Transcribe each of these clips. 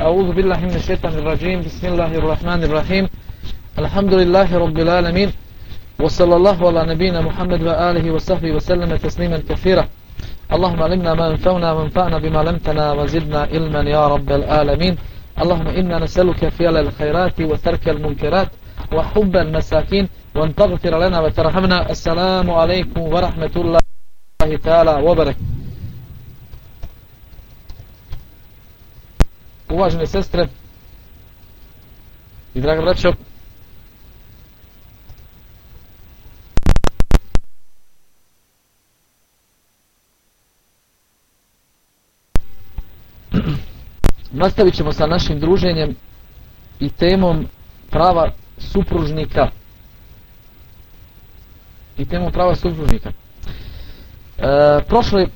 أعوذ بالله من الشيطان الرجيم. بسم الله الرحمن الرحيم. الحمد لله رب العالمين. وصلى الله على نبينا محمد وآله وصحبه وسلم تسليما كثيرا. اللهم علمنا ما ينفعنا وانفعنا بما علمتنا وزدنا علما يا رب العالمين. اللهم إنا نسألك فعل الخيرات وترك المنكرات وحب المساكين وأن تغفر لنا وترحمنا. السلام عليكم ورحمة الله تعالى وبركاته. Uvažene sestre i draga braćo. Nastavit ćemo sa našim druženjem i temom prava supružnika. I temom prava supružnika. E, prošli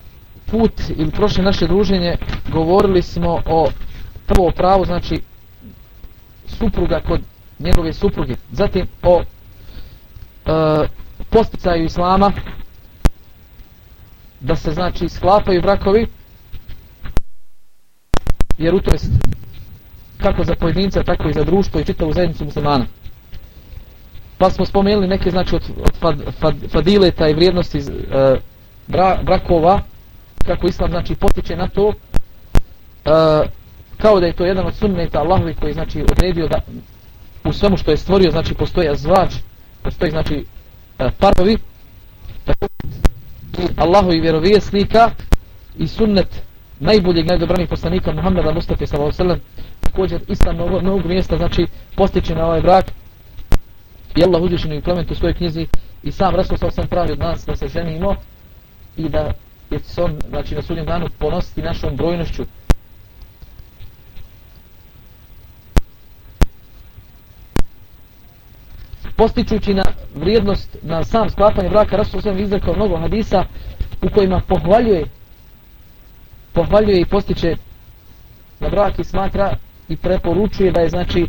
put ili prošle naše druženje govorili smo o prvo pravo znači supruga kod njegove supruge. Zatim o e, posticaju islama da se znači sklapaju brakovi jer u to jest kako za pojedinca tako i za društvo i čitavu zajednicu muslimana. Pa smo spomenuli neke znači od, od fad, fad, fadileta i vrijednosti e, bra, brakova kako islam znači potiče na to e, kao da je to jedan od sunneta Allahovi koji znači odredio da u svemu što je stvorio znači postoji azvađ, postoji znači e, parovi. Tako Allahovi vjerovijesnika i sunnet najboljeg najdobranih poslanika Muhammeda Mustafa sallallahu alejhi ve sellem također ista na mnogo mjesta znači postiče na ovaj brak. I Allah uzvišeno implement u svojoj knjizi i sam Rasul sallallahu alejhi pravi od nas da se ženimo i da je se on znači na sudnjem danu ponositi našom brojnošću. Postičući na vrijednost na sam sklapanje braka Rasul sam izrekao mnogo hadisa u kojima pohvaljuje pohvaljuje i postiče na brak i smatra i preporučuje da je znači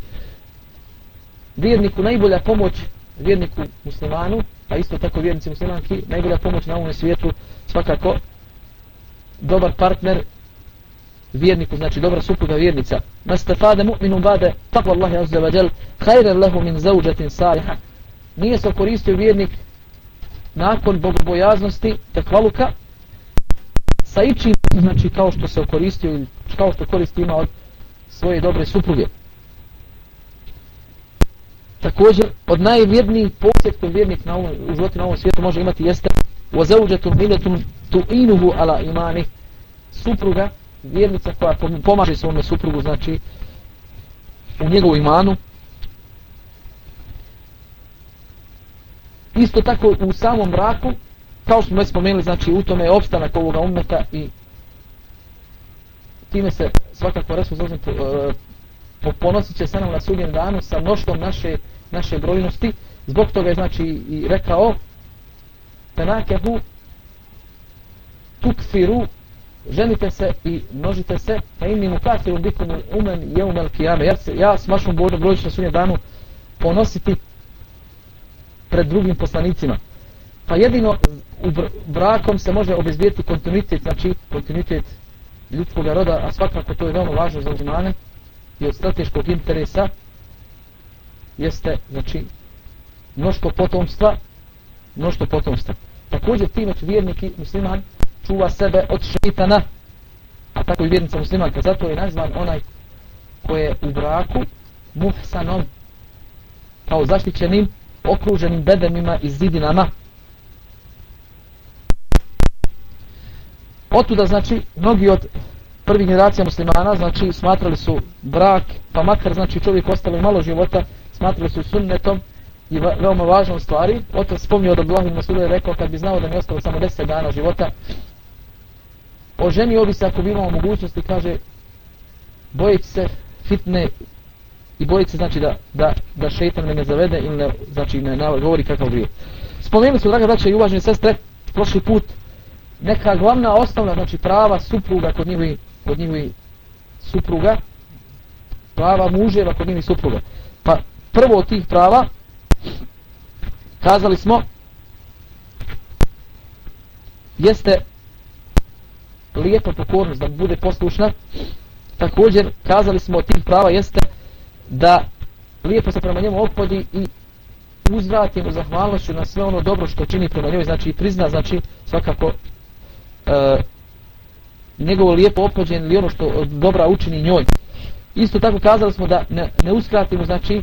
vjerniku najbolja pomoć vjerniku muslimanu a isto tako vjernici muslimanki najbolja pomoć na ovom svijetu svakako dobar partner vjerniku, znači dobra supruga vjernica. Nastafade mu'minu bade takva Allahi azza wa jel hajren lehu min zauđatin saliha. Nije se koristio vjernik nakon bogobojaznosti takvaluka sa ičim, znači kao što se koristio ili kao što koristi ima od svoje dobre supruge. Također, od najvjernijih posjet koji vjernik na ovom, u životu na ovom svijetu može imati jeste wa zauđatun تُعِنُهُ عَلَى inuhu imani supruga vjernica koja pomaže svome suprugu, znači u njegovu imanu. Isto tako u samom braku, kao smo već spomenuli, znači u tome je opstanak ovoga umeta i time se svakako resu zauzim e, ponosit će se nam na sudjem danu sa mnoštvom naše, naše brojnosti. Zbog toga je znači i rekao tenakehu tukfiru ženite se i množite se, pa im mu kafiru bikum umen jeumel kijame. Ja, se, ja s vašom Božom brojić na sunje danu ponositi pred drugim poslanicima. Pa jedino u brakom se može obezbijeti kontinuitet, znači kontinuitet ljudskog roda, a svakako to je veoma važno za uzmane i od strateškog interesa jeste, znači, mnoštvo potomstva, mnoštvo potomstva. Također ti znači, će vjernik i musliman čuva sebe od šeitana. A tako i vjernica muslimanka zato je nazvan onaj ko je u braku muhsanom kao zaštićenim okruženim bedemima i zidinama. Otuda znači mnogi od prvih generacija muslimana znači smatrali su brak pa makar znači čovjek ostalo malo života smatrali su sunnetom i veoma važnom stvari. Otac spomnio da Abdullah ibn Masuda je rekao kad bi znao da mi ostalo samo 10 dana života oženio bi se ako bi imao mogućnosti, kaže, bojeći se fitne i bojeći se znači da, da, da šeitan me ne zavede ili ne, znači ne, ne govori kakav grije. Spomenuli smo, draga braća i uvažene sestre, prošli put, neka glavna osnovna, znači prava supruga kod njihovi, kod njihovi supruga, prava muževa kod njihovi supruga. Pa prvo od tih prava, kazali smo, jeste lijepa pokornost, da bude poslušna. Također kazali smo od tih prava jeste da lijepo se prema njemu opodi i uzvrati mu zahvalnošću na sve ono dobro što čini prema njoj, znači i prizna, znači svakako e, njegovo lijepo opođen ili ono što dobra učini njoj. Isto tako kazali smo da ne, ne uskrati mu, znači, e,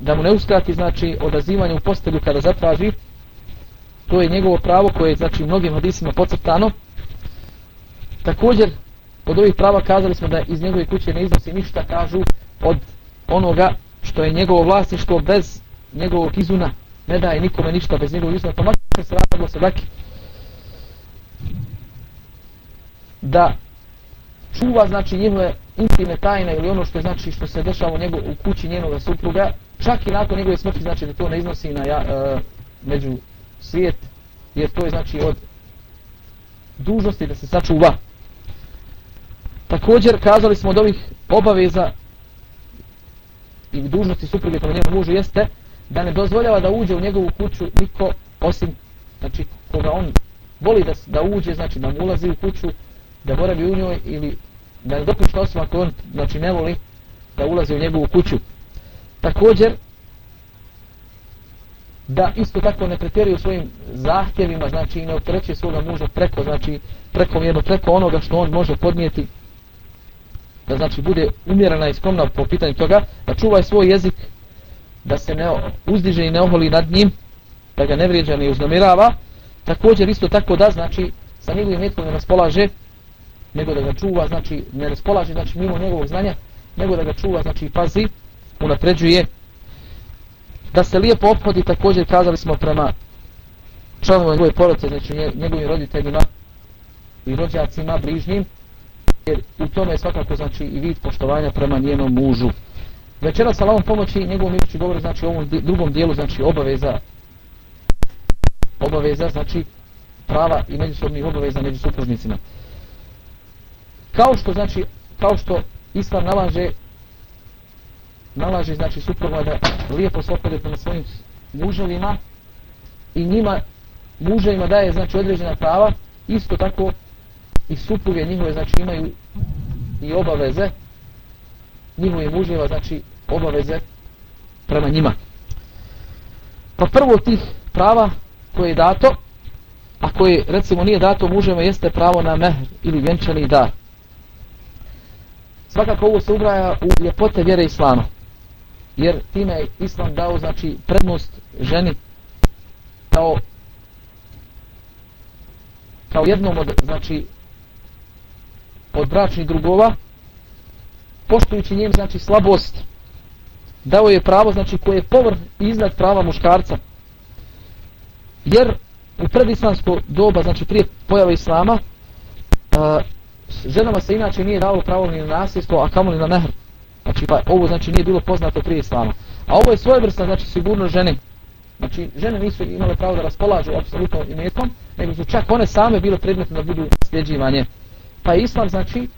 da mu ne uskrati, znači, odazivanje u postelju kada zatraži, to je njegovo pravo koje je, znači, mnogim hadisima podcrtano, Također, od ovih prava kazali smo da iz njegove kuće ne iznosi ništa, kažu, od onoga što je njegovo vlasništvo bez njegovog izuna, ne daje nikome ništa bez njegovog izuna, pa makar se radilo se dakle, da čuva znači njihove intime tajne ili ono što je znači što se dešava u, njegu, u kući njenoga supruga, čak i nakon njegove smrti znači da to ne iznosi na ja, e, među svijet, jer to je znači od dužnosti da se sačuva. Također kazali smo od ovih obaveza i dužnosti supruge prema njemu mužu jeste da ne dozvoljava da uđe u njegovu kuću niko osim znači koga on voli da, da uđe, znači da mu ulazi u kuću da boravi u njoj ili da ne dopušta osoba koju on znači, ne voli da ulazi u njegovu kuću. Također, da isto tako ne pretjeruje svojim zahtjevima, znači i ne opterećuje svoga muža preko, znači preko mjerno, preko onoga što on može podnijeti, da znači bude umjerena i skromna po pitanju toga, da čuva svoj jezik, da se ne uzdiže i ne oholi nad njim, da ga ne vrijeđa ni uznomirava, također isto tako da znači sa njegovim metkom ne raspolaže nego da ga čuva, znači ne raspolaže znači mimo njegovog znanja, nego da ga čuva, znači pazi, unapređuje. Da se lijepo obhodi, također kazali smo prema članovima njegove porodice, znači njegovim roditeljima i rođacima, bližnjim, jer u tome je svakako znači i vid poštovanja prema njenom mužu. Večera sa lavom pomoći njegovom mirući govor znači u ovom drugom dijelu, znači obaveza obaveza, znači prava i međusobnih obaveza među supružnicima kao što znači kao što islam nalaže nalaže znači supruga da lijepo se opode prema svojim muževima i njima muževima daje znači određena prava isto tako i supruge njihove znači imaju i obaveze njihove muževa znači obaveze prema njima. Pa prvo tih prava koje je dato a koje recimo nije dato muževa jeste pravo na mehr ili vjenčani dar. Svakako ovo se ubraja u ljepote vjere islama jer time je islam dao znači prednost ženi kao kao jednom od znači od bračnih drugova poštujući njem znači slabost dao je pravo znači koje je povrh iznad prava muškarca jer u predislamsko doba znači prije pojave islama ženama se inače nije dalo pravo ni na nasljedstvo, a kamoli na mehr. Znači, pa ovo znači nije bilo poznato prije islama. A ovo je svojevrsna, znači, sigurno žene. Znači, žene nisu imale pravo da raspolažu apsolutno imetkom, nego su čak one same bile predmetne da budu sljeđivanje. Pa islam, znači,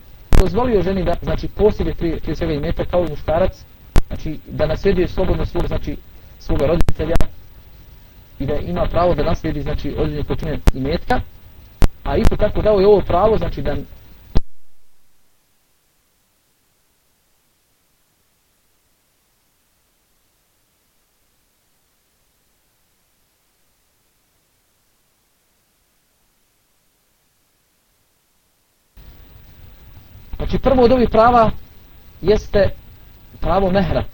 dozvolio ženi da, znači, posjede prije, prije svega imetak kao i muškarac, znači, da nasljeduje slobodno svog, znači, svoga roditelja i da ima pravo da naslijedi, znači, određenje počine imetka, a isto tako dao je ovo pravo, znači, da Znači prvo od ovih prava jeste pravo mehra.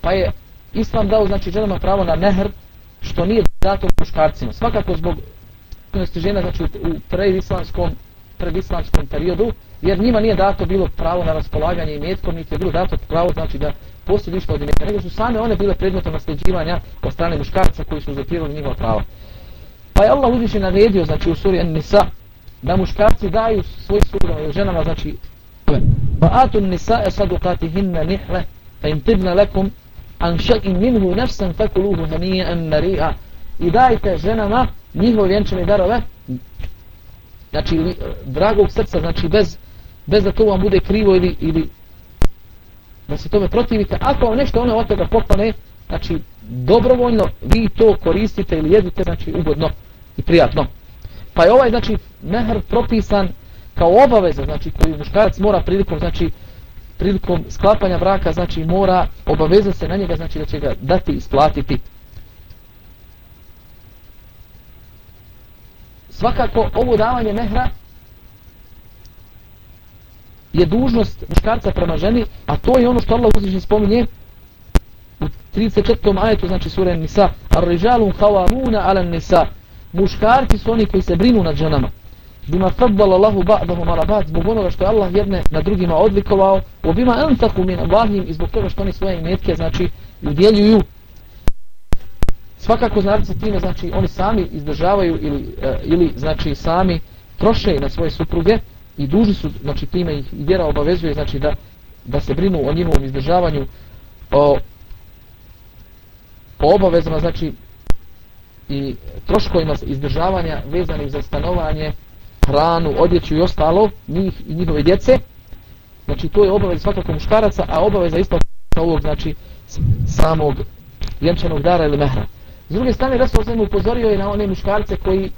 Pa je Islam dao znači ženama pravo na mehr što nije dato muškarcima. Svakako zbog aktivnosti žena znači u predislamskom predislamskom periodu jer njima nije dato bilo pravo na raspolaganje i metkom niti je bilo dato pravo znači da poslije ništa od imetka nego su same one bile predmetom nasljeđivanja od strane muškarca koji su zatirali njihova prava. Pa je Allah uzviše naredio znači u suri An-Nisa da muškarci daju svoj suprugama ženama, znači pa atun nisae sadukatihinna nihle fa im tibna lekum an še'in minhu nafsan fakuluhu hanije an nari'a i dajte ženama njihove vjenčane darove znači li, e, dragog srca znači bez, bez da to vam bude krivo ili, ili da se tome protivite. Ako vam nešto ono od toga popane znači dobrovoljno vi to koristite ili jedite znači ugodno i prijatno. Pa je ovaj, znači, mehr propisan kao obaveza, znači koju muškarac mora prilikom, znači prilikom sklapanja braka, znači mora obaveza se na njega, znači da će ga dati isplatiti. Svakako, ovo davanje mehra je dužnost muškarca prema ženi, a to je ono što Allah uzvišnji spominje u 34. ajetu, znači sura Nisa, ar-rijalun qawamuna ala nisa. Muškarci su oni koji se brinu nad ženama. Bima faddala Allahu ba'dahum ala ba'd, zbog onoga što je Allah jedne na drugima odlikovao, u bima antaku min Allahim i zbog toga što oni svoje imetke, znači, udjeljuju. Svakako znači sa time, znači, oni sami izdržavaju ili, uh, ili znači, sami troše na svoje supruge, i duži su, znači time ih i vjera obavezuje, znači da, da se brinu o njihovom izdržavanju, o, o obavezama, znači i troškovima izdržavanja vezanih za stanovanje, hranu, odjeću i ostalo, njih i njihove djece. Znači to je obaveza svakako muškaraca, a obaveza isto ovog, znači samog vjenčanog dara ili mehra. S druge strane, Rasul sam upozorio i na one muškarce koji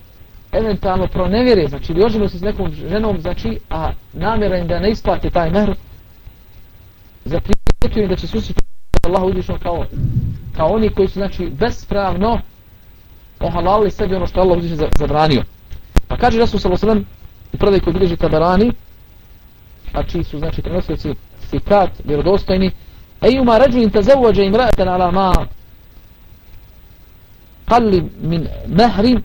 eventualno pronevjere, znači ili oženu se s nekom ženom, znači, a namjera im da ne isplate taj mehr, zaprijetio im da će susjeti Allah uzvišno kao, kao oni koji su, znači, bespravno ohalalili sebi ono što Allah uzviše zabranio. Pa kaže Rasul Salosalem u predaj koji bilježi tabarani, a čiji su, znači, prenosioci sikat, vjerodostojni, Ejuma ređuin te zavuđe im ala ma qalli min mahrin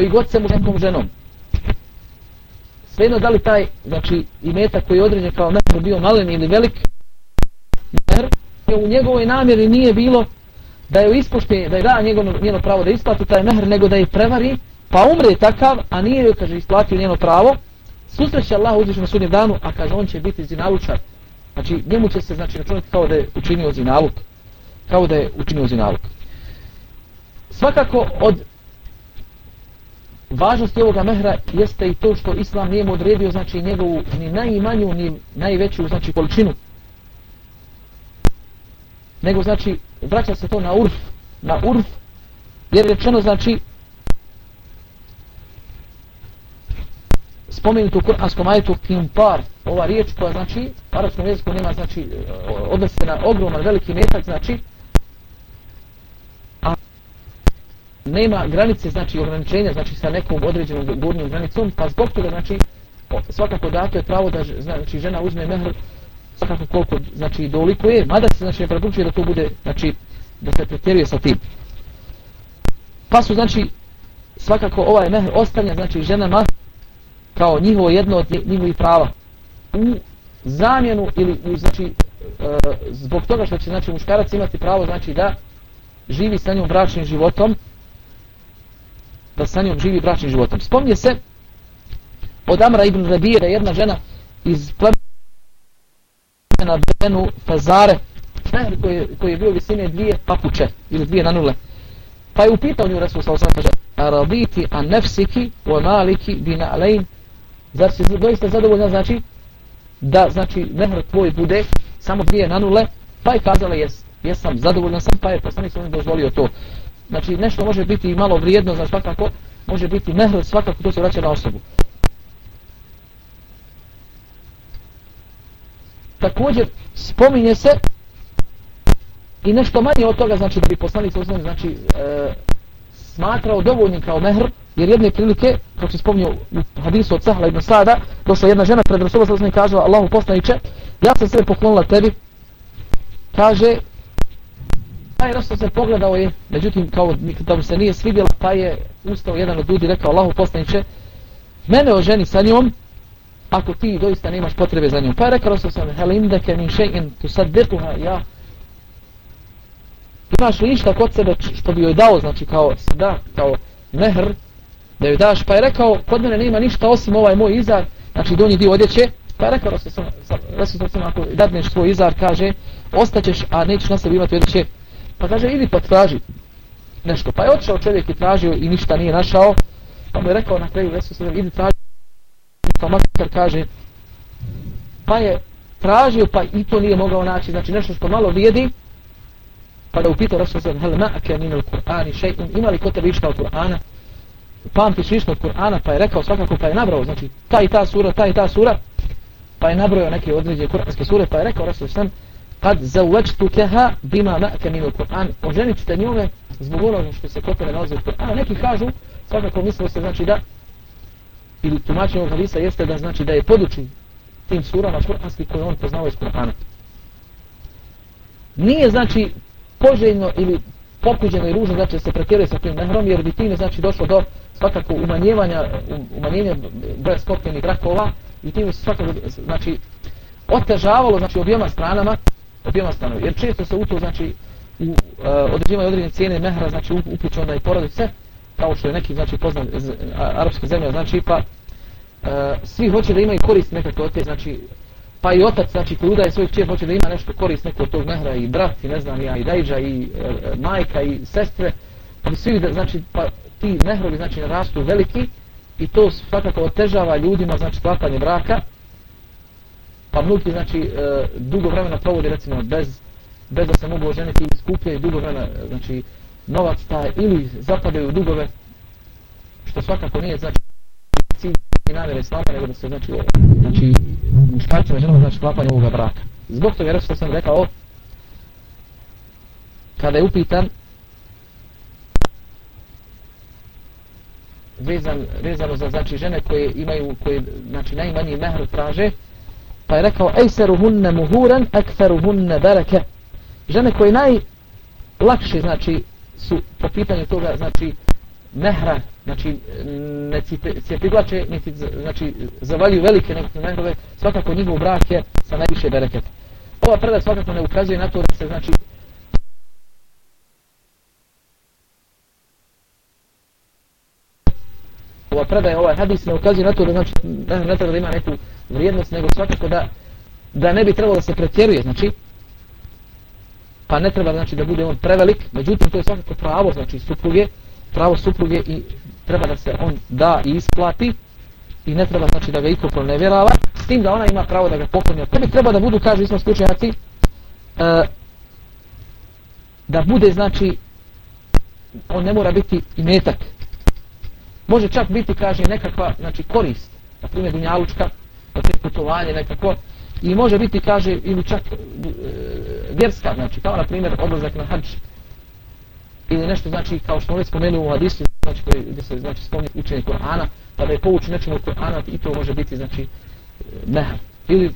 koji god se mu nekom ženom. Svejedno da li taj, znači, imetak koji je određen kao mehr bio malen ili velik, mehr, u njegovoj namjeri nije bilo da je ispošte, da je da njegov, njeno pravo da isplati taj mehr, nego da je prevari, pa umre takav, a nije joj, kaže, isplatio njeno pravo, susreće Allah uzviš na sudnjem danu, a kaže, on će biti zinalučar. Znači, njemu će se, znači, računati kao da je učinio zinaluk. Kao da je učinio zinaluk. Svakako, od važnost ovoga mehra jeste i to što islam nije mu odredio znači njegovu ni najmanju ni najveću znači količinu. Nego znači vraća se to na urf na urf jer rečeno znači spomenuto u kuranskom ajetu kimpar ova riječ koja znači u arabskom jeziku nema znači odnose na ogroman veliki metak znači nema granice, znači ograničenja, znači sa nekom određenom gornjom granicom, pa zbog toga, znači, svakako dato je pravo da znači, žena uzme mehr svakako koliko, znači, doliko je, mada se, znači, ne preporučuje da to bude, znači, da se pretjeruje sa tim. Pa su, znači, svakako ovaj mehr ostanja, znači, ženama kao njihovo jedno od njihovih prava u zamjenu ili u, znači, e, zbog toga što će, znači, muškarac imati pravo, znači, da živi sa njom bračnim životom, da sa njom živi bračnim životom. Spomnje se od Amra ibn Rabira, jedna žena iz plemena Benu Fazare, mehr koji, koji je bio visine dvije papuče ili dvije nanule. Pa je upitao nju Resul sa osam, kaže, a raditi an nefsiki o maliki bina alejn, zar si doista zadovoljna, znači, da, znači, mehr tvoj bude samo dvije nanule, pa je kazala, jes, jesam, zadovoljna sam, pa je poslanik sam dozvolio to znači nešto može biti malo vrijedno, znači svakako može biti mehr, svakako to se vraća na osobu. Također spominje se i nešto manje od toga, znači da bi poslanik sa znači e, smatrao dovoljnim kao mehr, jer jedne prilike, kao se spominje u hadisu od Sahla ibn Sada, došla jedna žena pred Rasulom sa i kaže Allahu poslaniće, ja sam sve poklonila tebi, kaže, taj Rasul se pogledao je, međutim, kao da mu se nije svidjela, pa je ustao jedan od ljudi, rekao Allahu poslaniće, mene oženi sa njom, ako ti doista nemaš potrebe za njom. Pa je rekao Rasul sam, hel indeke min še'in tu sad detuha, ja, imaš li ništa kod sebe što bi joj dao, znači kao sada, kao mehr, da joj daš, pa je rekao, kod mene nema ništa osim ovaj moj izar, znači donji dio odjeće, pa je rekao Rasul sam, Rasul sam, ako dadneš svoj izar, kaže, ostaćeš, a nećeš na sebi imati odjeće, Pa kaže, idi pa traži nešto. Pa je otišao čovjek i tražio i ništa nije našao. Pa mu je rekao na kraju Resul sallam, idi traži, pa makar kaže, pa je tražio, pa i to nije mogao naći, znači nešto što malo vrijedi, pa da upitao Resul sallam, hel ma'ake min al Kur'ani še'un, ima li kod tebe išta od Kur'ana? Pamtiš išta od Kur'ana, pa je rekao svakako, pa je nabrao, znači ta i ta sura, ta i ta sura, pa je nabrojao neke određene kur'anske sure, pa je rekao Resul sallam, kad zavečtu keha bima ma'ke min al Kur'an, oženit ću te njome zbog onoga što se kod tebe nalazi u Kur'ana. Neki kažu, svakako mislilo se znači da ili tumačenje ovog hadisa jeste da znači da je poduči tim surama kur'anski koje on poznao iz Kur'ana. Nije znači poželjno ili pokuđeno i ružno znači da se pretjeruje sa tim mehrom jer bi time znači došlo do svakako umanjevanja um, umanjenja broja sklopljenih brakova i time svakako znači otežavalo znači objema stranama objema stanovi. jer često se u to znači u uh, određivanje određene cijene mehra znači upuće onda i porodice kao što je neki znači poznan z, a, arapske zemlje znači pa uh, svi hoće da imaju korist nekako od te znači pa i otac znači koji udaje svoj kćer hoće da ima nešto korist neko od tog mehra i brat i ne znam ja i dajđa i e, majka i sestre pa svi da znači pa ti mehrovi znači rastu veliki i to svakako otežava ljudima znači sklapanje braka pa mnogi znači e, dugo vremena provodi recimo bez bez da se mogu oženiti ili skupljaju dugo vremena e, znači novac taj ili zapadaju u dugove što svakako nije znači cilj i namjere islama nego da se znači znači muškarcima ženama znači sklapanje ovoga braka. Zbog toga jer što sam rekao kada je upitan vezan, vezano za znači žene koje imaju koje znači najmanji mehr traže pa je rekao ejseruhunne muhuran ekferuhunne bereke. Žene koje najlakše znači su po pitanju toga znači mehra znači ne se privlače niti znači zavaljuju velike nekakve mehrove svakako njihov brak je sa najviše bereketa. Ova predaj svakako ne ukazuje na to da se znači ova predaja, ovaj hadis ne ukazuje na to da znači ne treba da ima neku vrijednost, nego svakako da da ne bi trebalo da se pretjeruje, znači pa ne treba znači da bude on prevelik, međutim to je svakako pravo znači supruge, pravo supruge i treba da se on da i isplati i ne treba znači da ga iko pronevjerava, s tim da ona ima pravo da ga pokloni. To bi treba da budu, kažu ismo slučajaci, e, da bude znači on ne mora biti i metak. Može čak biti, kaže, nekakva znači korist, na primjer dunjalučka, na putovanje nekako, i može biti kaže ili čak e, vjerska znači kao na primjer odlazak na hadž ili nešto znači kao što već spomenuo u hadisu znači koji gdje se znači spomni učenje Kur'ana pa da je pouči nečemu od Kur'ana i to može biti znači e, mehar ili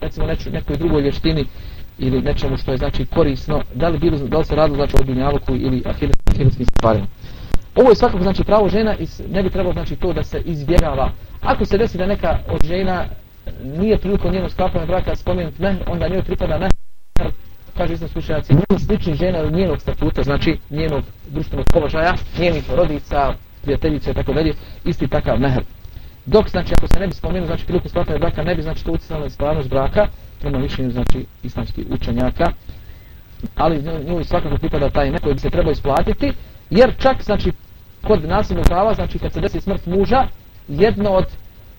recimo neču, nekoj drugoj vještini ili nečemu što je znači korisno da li, bilo, da li se radilo znači o dunjaluku ili ahiretskim stvarima ovo je svakako znači pravo žena i ne bi trebalo znači to da se izbjegava ako se desi da neka od žena nije prilikom njenog sklapanja braka spomenut mehr, onda njoj pripada mehr, kaže isto slučajaci, nije slični žena od njenog statuta, znači njenog društvenog položaja, njenih rodica, prijateljice i tako dalje, isti takav mehr. Dok, znači, ako se ne bi spomenuo, znači, prilikom sklapanja braka, ne bi, znači, to uticalo na ispravnost braka, prema mišljenju, znači, islamskih učenjaka, ali njoj svakako pripada taj neko bi se trebao isplatiti, jer čak, znači, kod nasilnog prava, znači, kad se desi smrt muža, jedno od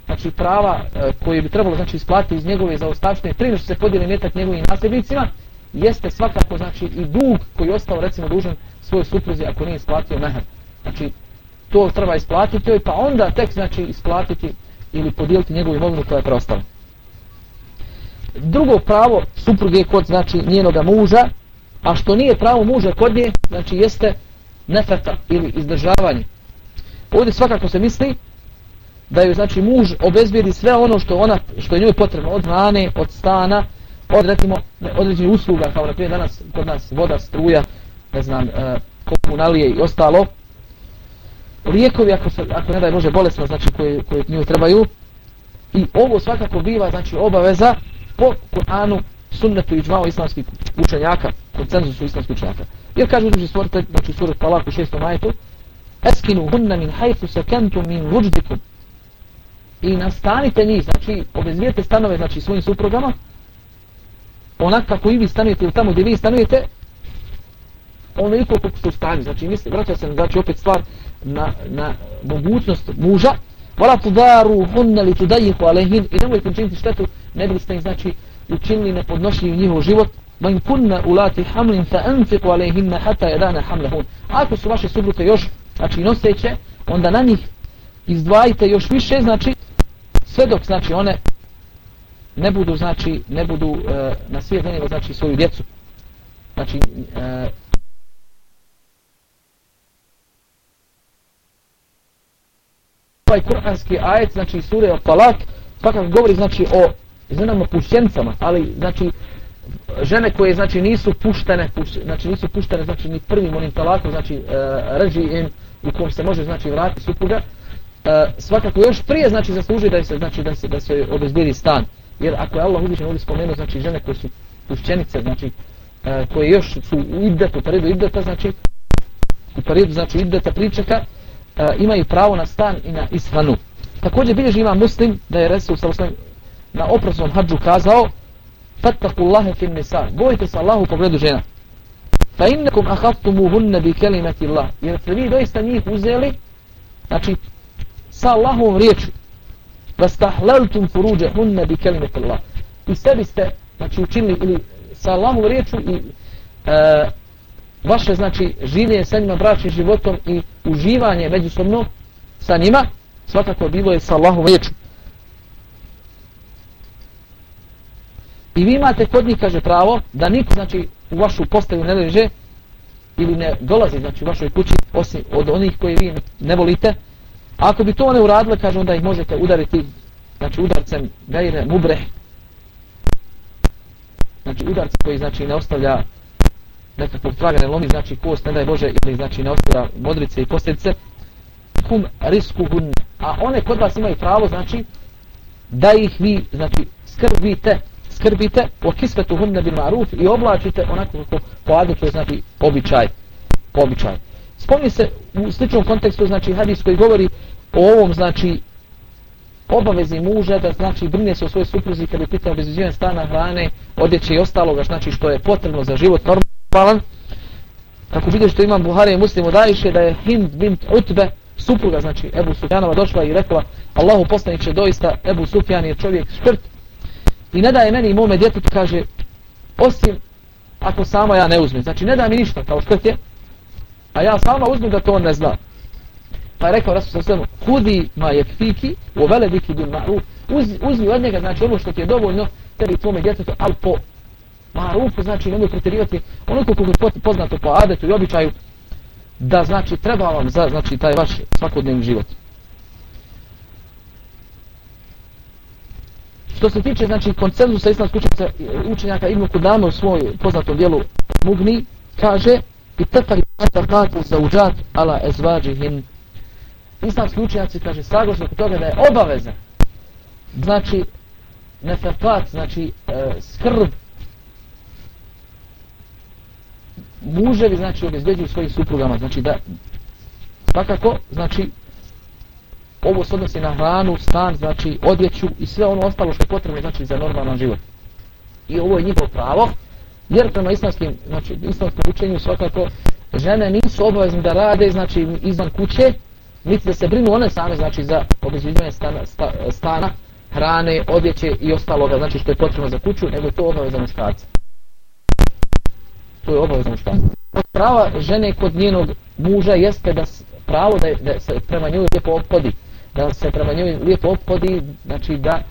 znači prava e, koje bi trebalo znači isplatiti iz njegove zaostavštine prije što se podijeli metak njegovim nasljednicima jeste svakako znači i dug koji je ostao recimo dužan svojoj supruzi ako nije isplatio mehr. Znači to treba isplatiti pa onda tek znači isplatiti ili podijeliti njegovu imovinu koja je preostala. Drugo pravo supruge kod znači njenoga muža a što nije pravo muža kod nje znači jeste nefeta ili izdržavanje ovdje svakako se misli da ju znači muž obezbijedi sve ono što ona što je njoj potrebno od hrane, od stana, od recimo određenih usluga kao na primjer danas kod nas voda, struja, ne znam, e, komunalije i ostalo. Lijekovi ako se ako ne daj može bolesna znači koje koje njoj trebaju. I ovo svakako biva znači obaveza po Kur'anu, sunnetu i džmao islamskih učenjaka, konsenzusu islamskih učenjaka. Jer kaže uzmi stvorite, znači sura Talak u šestom ajetu, Eskinu hunna min hajfu sekentum min vuđdikum. i nastanite njih, znači obezvijete stanove znači svojim suprugama, onak kako i vi stanujete ili tamo gdje vi stanujete, ono i koliko su stani, znači misli, vraća se, znači opet stvar na, na mogućnost muža Vala tu daru hunna li tu dajihu alehin i nemojte učiniti štetu, ne bili ste im znači učinili nepodnošljiv njihov život, ma kunna ulati hamlin fa anfiqu alehinna hatta jedana hamlehun. Ako su vaše supruge još znači noseće, onda na njih izdvajite još više, znači sve dok znači one ne budu znači ne budu e, na svijet nego znači svoju djecu. Znači e, ovaj kuranski ajet, znači sure o talak, kako govori znači o ženama pušćencama, ali znači žene koje znači nisu puštene, puš, znači nisu puštene znači ni prvim onim talakom, znači e, reži im u kom se može znači vratiti supruga, e, svakako još prije znači zaslužuje da se znači da se da se obezbedi stan. Jer ako je Allah uzvišen ovdje spomenuo znači žene koje su pušćenice, znači e, koje još su u iddetu, periodu iddeta, znači u periodu znači iddeta pričeka, e, imaju pravo na stan i na ishanu. Također bilježi ima muslim da je Resul sa na oprosnom hađu kazao Fattaku Allahe fin nisa, bojite se Allahu u pogledu žena. Fa innakum ahaftumuhunna hunne bi kelimati Allah. Jer ste vi doista njih uzeli, znači, sa Allahovom riječu. Vastahlaltum furuđe hunne bi kelimati Allah. I sebi ste, znači, učinili ili sa Allahovom riječu i e, vaše znači življenje sa njima bračnim životom i uživanje međusobno sa njima svakako bilo je sa Allahom riječu i vi imate kod njih kaže pravo da niko znači u vašu postavu ne leže ili ne dolazi znači u vašoj kući osim od onih koje vi ne volite. A ako bi to one uradile kaže onda ih možete udariti znači udarcem gajre mubreh. Znači udarcem koji znači ne ostavlja nekakvog traga ne lomi, znači kost, ne daj Bože, ili znači ne ostavlja modrice i posljedice, kum risku hun. A one kod vas imaju pravo, znači, da ih vi, znači, skrbite, skrbite, wa kisvetu bil maruf i oblačite onako kako po adetu je, znači, običaj, običaj. Spomni se u sličnom kontekstu, znači, hadis koji govori o ovom, znači, obavezi muža da znači brine se o svojoj supruzi kad je pitao obezbeđivanje stana, hrane, odjeće i ostaloga, znači što je potrebno za život normalan. Kako vidiš što imam Buhari i Muslim odajiše da je Hind bint Utbe, supruga, znači Ebu Sufjanova došla i rekla Allahu poslaniće doista Ebu Sufjan je čovjek škrt i ne daje meni i mome djetetu, kaže osim ako sama ja ne uzmem. Znači ne da mi ništa kao što je, a ja sama uzmem da to on ne zna. Pa je rekao Rasul sa svemu, hudi ma je fiki, u vele viki bil ma'ruf, uzmi, uzmi od njega, znači ono što ti je dovoljno, tebi i tvome djetetu, ali po marufu znači nemoj pretjerivati ono kako je poznato po adetu i običaju da znači treba vam za znači taj vaš svakodnevni život. Što se tiče znači konsenzusa islamskih učenjaka, učenjaka Ibn Kudame u svoj poznatom dijelu Mugni kaže i tefari tafatu za uđat ala ezvađihin islamski učenjaci kaže saglasno toga da je obaveza znači nefefat znači e, skrb muževi znači obezbeđuju svojim suprugama. Znači da svakako znači ovo se odnosi na hranu, stan, znači odjeću i sve ono ostalo što je potrebno znači za normalan život. I ovo je njihovo pravo, jer prema islamskim, znači islamskom učenju svakako žene nisu obavezne da rade znači izvan kuće, niti da se brinu one same znači za obezbeđivanje stana, sta, stana, hrane, odjeće i ostaloga znači što je potrebno za kuću, nego to obavezno muškarca to je obavezno muškarca. Prava žene kod njenog muža jeste da pravo da, da se prema njoj lijepo opodi. Da se prema njoj lijepo opodi, znači da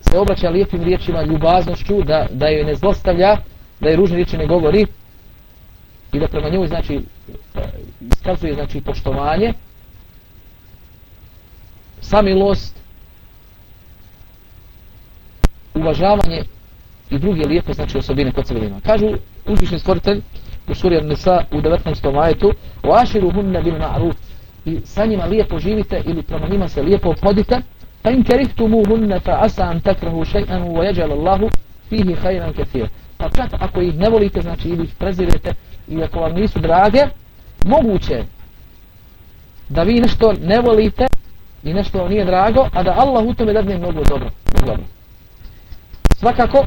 se obraća lijepim riječima, ljubaznošću, da, da joj ne zlostavlja, da je ružne riječi ne govori i da prema njoj znači iskazuje znači poštovanje samilost uvažavanje i druge lijepe znači osobine kod sebe ima. Kažu uzvišni stvoritelj u suri An-Nisa u 19. ajetu "Wa hunna bil ma'ruf" i sa njima lijepo živite ili prema njima se lijepo obhodite fa in karihtumuhunna fa asa an takrahu shay'an wa yaj'al Allahu fihi khayran katira pa čak ako ih ne volite znači ili ih prezirete i ako vam nisu drage moguće da vi nešto ne volite i nešto vam nije drago a da Allah u tome dadne mnogo dobro, dobro. svakako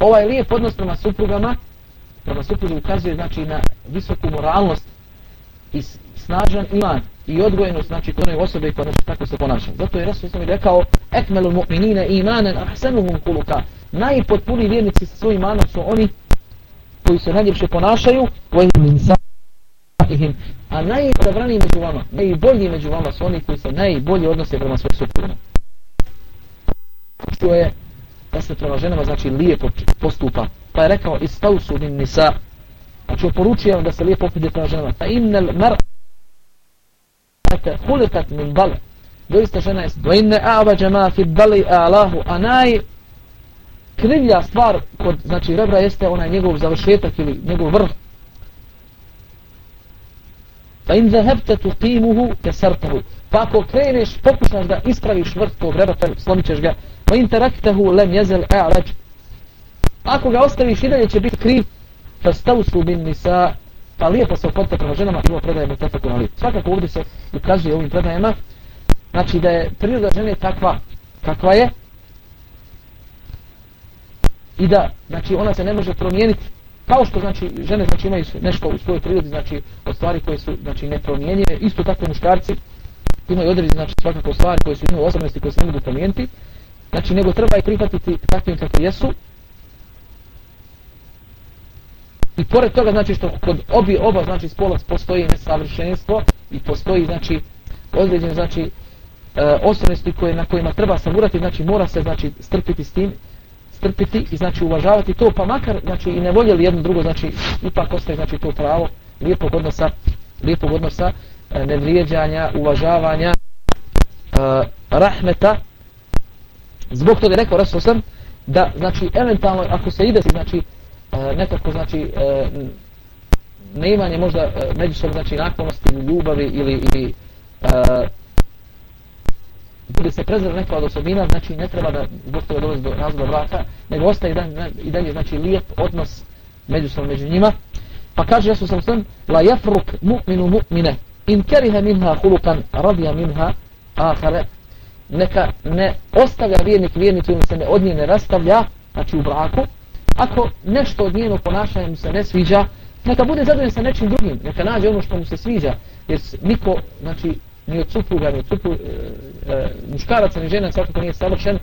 ovaj lijep odnos prema suprugama, prema suprugu ukazuje znači na visoku moralnost i snažan iman i odgojenost znači kod osobe koja znači tako se ponaša. Zato je Rasul sam rekao ekmelu mu'minina imanan ahsenuhum kuluka. Najpotpuniji vjernici sa svojim imanom su oni koji se najljepše ponašaju koji min. A najodabraniji među vama, najbolji među vama su oni koji se najbolje odnose prema svojim suprugama. Što je da se prema ženama znači lijepo postupa. Pa je rekao istausu min nisa. Znači oporučujem da se lijepo opide prema ženama. Fa innel mar hulikat min bal. Doista žena je wa inne a'vađa ma fi bali a'lahu. A naj krivlja stvar kod znači rebra jeste onaj njegov završetak ili njegov vrh. Fa in zahabta tuqimuhu kasartahu. Pa ako kreneš, pokušaš da ispraviš vrh tog rebra, slomit ćeš ga. Fa in taraktahu lam yazal a'raj. Ako ga ostaviš i dalje će biti kriv, Fastavsu bin nisa, pa lijepo se opodite prema ženama, prvo predaje mu tefeku na lijepo. Svakako ovdje se ukazuje ovim predajama, znači da je priroda žene takva, kakva je, i da znači ona se ne može promijeniti. Kao što znači žene znači imaju nešto u svojoj prirodi znači od stvari koje su znači nepromjenjive. Isto tako muškarci imaju određene znači svakako stvari koje su njihove osobnosti koje se ne mogu promijeniti. Znači nego treba ih prihvatiti takvim kakvi jesu i pored toga znači što kod obi oba znači spola postoji nesavršenstvo i postoji znači određene znači e, osobnosti koje na kojima treba savurati, znači mora se znači strpiti s tim strpiti i znači uvažavati to, pa makar znači i ne voljeli jedno drugo, znači ipak ostaje znači to pravo lijepog odnosa, lijepog odnosa, e, nevrijeđanja, uvažavanja, e, rahmeta. Zbog toga je rekao Rasul sam da znači eventualno ako se ide znači e, nekako znači e, neimanje možda e, međusobno znači naklonosti ili ljubavi ili, ili e, bude se prezira neka od osobina, znači ne treba da zbog toga dolazi do razloga braka, nego ostaje dan, i dalje znači lijep odnos međusobno među njima. Pa kaže Jesu sam sam, la jafruk mu'minu mu'mine, in keriha minha hulukan radija minha ahare, neka ne ostavlja vjernik vjernicu ili se ne od nje ne rastavlja, znači u braku, ako nešto od njenog ponašanja mu se ne sviđa, neka bude zadovoljen sa nečim drugim, neka nađe ono što mu se sviđa, jer niko, znači, ni od supruga, ni od supruga, e, e, muškaraca, ni žena, svakako nije savršen.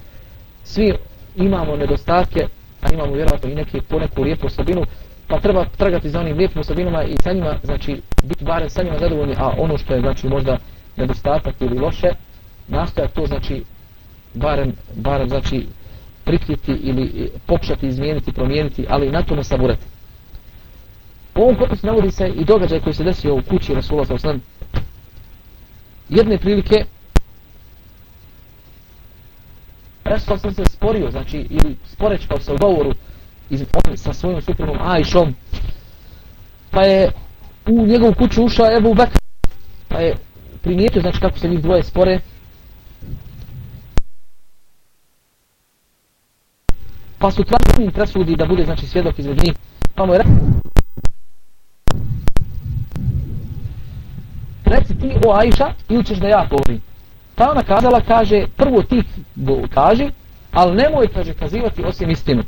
Svi imamo nedostatke, a imamo vjerojatno i neke poneku lijepu osobinu, pa treba tragati za onim lijepim osobinama i sa njima, znači, biti barem sa njima zadovoljni, a ono što je, znači, možda nedostatak ili loše, nastoja to, znači, barem, barem, znači, prikriti ili e, pokušati izmijeniti, promijeniti, ali na to saburati. U ovom kontekstu navodi se i događaj koji se desio u kući Rasulullah sallallahu jedne prilike Rasul sam se sporio, znači, ili sporečkao se u govoru iz, on, sa svojom suprugom Ajšom, pa je u njegovu kuću ušao Ebu Bekr, pa je primijetio, znači, kako se njih dvoje spore, pa su tvrdim presudi da bude, znači, svjedok između njih, pa mu je rekao, reci ti o Ajša ili ćeš da ja govorim. Pa ona kazala, kaže, prvo ti kaži, ali nemoj, kaže, kazivati osim istinu.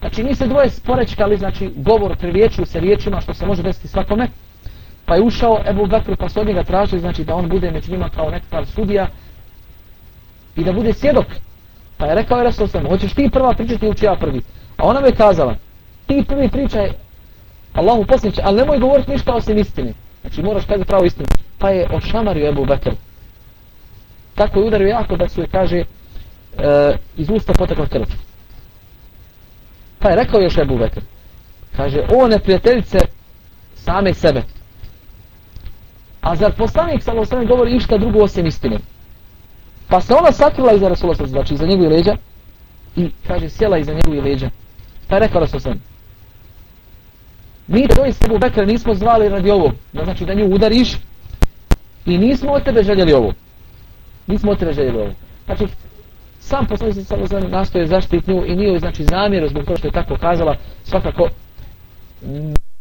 Znači, nisi dvoje sporečkali, znači, govor pririječuju se riječima što se može desiti svakome. Pa je ušao Ebu Bekru, pa su od njega tražili, znači, da on bude među njima kao nekakav sudija i da bude svjedok. Pa je rekao je Resul sam, hoćeš ti prva pričati ili ja prvi? A ona me kazala, ti prvi pričaj Allahu posljedniče, ali nemoj govoriti ništa osim istine. Znači moraš kazati pravo istinu. Pa je ošamario Ebu Bekr. Tako je udario jako da su je, kaže, e, iz usta potekla krv. Pa je rekao još Ebu Bekr. Kaže, o neprijateljice same sebe. A zar poslanik sa osnovim govori išta drugo osim istine? Pa se ona sakrila iza Rasula znači iza njegovih leđa i kaže sjela iza njegovih leđa. Pa je rekao Rasul Mi tvoj sebu Bekra nismo zvali radi ovo. Da znači da nju udariš. I nismo od tebe željeli ovo. Nismo od tebe željeli ovo. Znači, sam poslanik se samo znači, nastoje zaštiti nju i nije znači zamjeru zbog toga što je tako kazala. Svakako,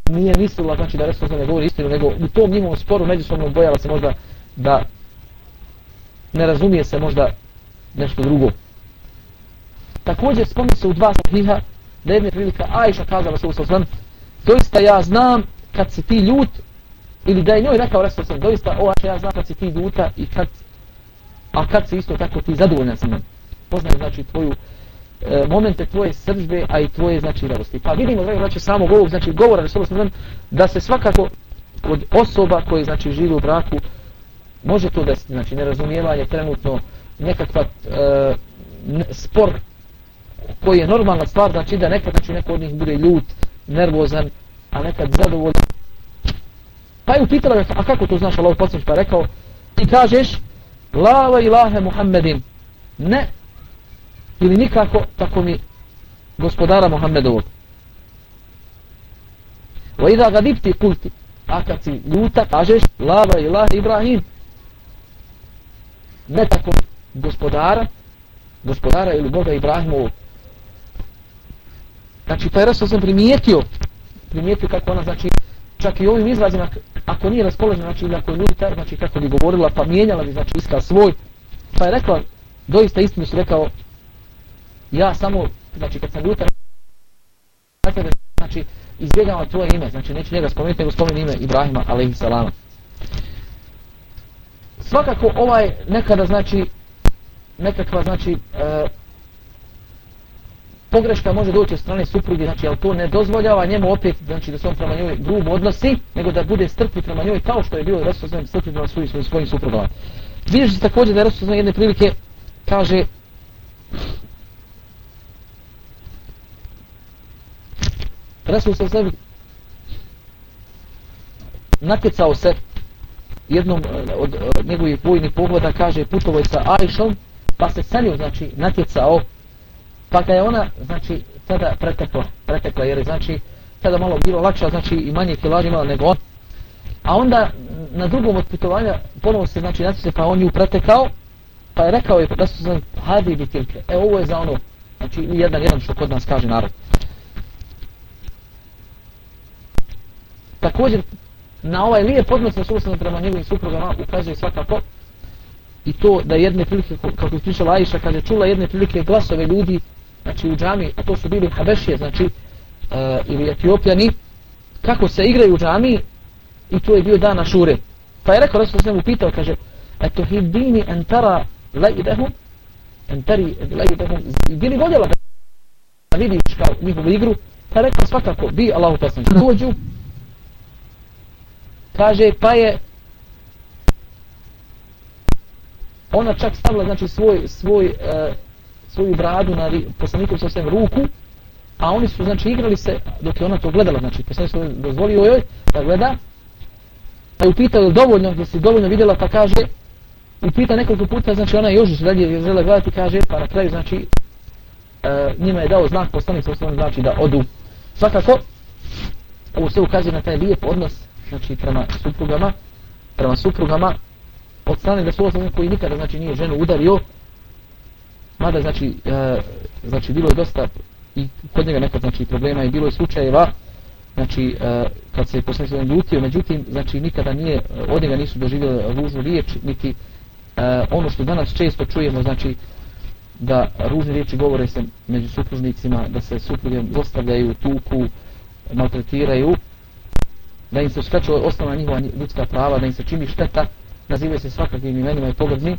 nije mislila znači da Resul ne govori istinu, nego u tom njihovom sporu međusobno bojala se možda da ne razumije se možda nešto drugo. Također spomni se u dva sahiha da jedne prilika Ajša kazala se u sasvan doista ja znam kad se ti ljut ili da je njoj rekao Resul sam doista ova ja znam kad si ti ljuta i kad a kad si isto tako ti zadovoljan sa mnom poznaje znači tvoju e, momente tvoje sržbe a i tvoje znači radosti pa vidimo da znači, samo ovog znači govora Resul sam da se svakako kod osoba koje znači žive u braku može to desiti znači nerazumijevanje trenutno nekakva e, ne, spor koji je normalna stvar znači da nekad znači neko od njih bude ljut nervozan a nekad zadovoljan Pa je upitala ga, a kako to znaš Allah poslanič? Pa rekao, ti kažeš, lava ilahe Muhammedin, ne, ili nikako, tako mi gospodara Muhammedovog. Wa idha gadibti kulti, a kad si ljuta, kažeš, lava ilahe Ibrahim, ne tako gospodara, gospodara ili Boga Ibrahimovu. Znači, taj Rasul sam primijetio, primijetio kako ona, znači, čak i ovim izrazima, ako nije raspoložena, znači ili ako je ljubitar, znači kako bi govorila, pa mijenjala bi, znači iskaz svoj, pa je rekla, doista istinu su rekao, ja samo, znači kad sam ljubitar, znači izbjegavam tvoje ime, znači neću njega spomenuti, nego spomenu ime Ibrahima, alaihi salama. Svakako ovaj nekada znači, nekakva znači, e, pogreška može doći od strane supruge, znači, ali to ne dozvoljava njemu opet, znači, da se on prema njoj grubo odnosi, nego da bude strpljiv prema njoj, kao što je bio Rasul strpljiv prema svojim, svojim, svojim suprugama. Vidiš se također da Rasul jedne prilike kaže Rasul se sebi natjecao se jednom eh, od, od njegovih vojnih pogleda kaže putovoj sa Ajšom pa se sa znači natjecao pa ga je ona, znači, tada pretekla, pretekla, jer je, znači, tada malo bilo lakša, znači, i manje kilaži imala nego on. A onda, mm, na drugom od putovanja, ponovo se, znači, znači se, pa on ju pretekao, pa je rekao je, da su znači, hadi bitilke, e, ovo je za ono, znači, jedan, jedan, što kod nas kaže narod. Također, na ovaj lijep odnos na susredno prema njegovim suprugama ukazuje svakako i to da jedne prilike, kako je pričala Aisha, kad je čula jedne prilike glasove ljudi znači u džami, a to su bili Habešije, znači, uh, ili Etiopljani, kako se igraju u džami, i to je bio dan Ašure. Pa je rekao, Rasul sam mu pitao, kaže, eto hibini entara lajdehum, entari lajdehum, i bili voljela da vidiš kao njihovu igru, pa je rekao, svakako, bi Allahu poslani, dođu, kaže, pa je ona čak stavila, znači, svoj, svoj, e, svoju bradu na poslaniku sa svem ruku, a oni su znači igrali se dok je ona to gledala, znači pa poslanik su dozvolio joj da gleda, pa je upitao je dovoljno, da si dovoljno vidjela, pa kaže, upita nekoliko puta, znači ona je još je žele gledati, kaže, pa na kraju, znači, e, njima je dao znak poslanik sa svem, znači da odu. Svakako, ovo sve ukazuje na taj lijep odnos, znači prema suprugama, prema suprugama, od strane da su koji nikada, znači, nije ženu udario, mada znači e, znači bilo je dosta i kod njega nekad znači problema i bilo je slučajeva znači e, kad se posle ljutio međutim znači nikada nije od njega nisu doživjeli ružnu riječ niti e, ono što danas često čujemo znači da ružne riječi govore se među supružnicima da se supruge zostavljaju tuku maltretiraju da im se skraćuje osnovna njihova ljudska prava da im se čini šteta. Nazivaju se svakakvim imenima i pogrdni,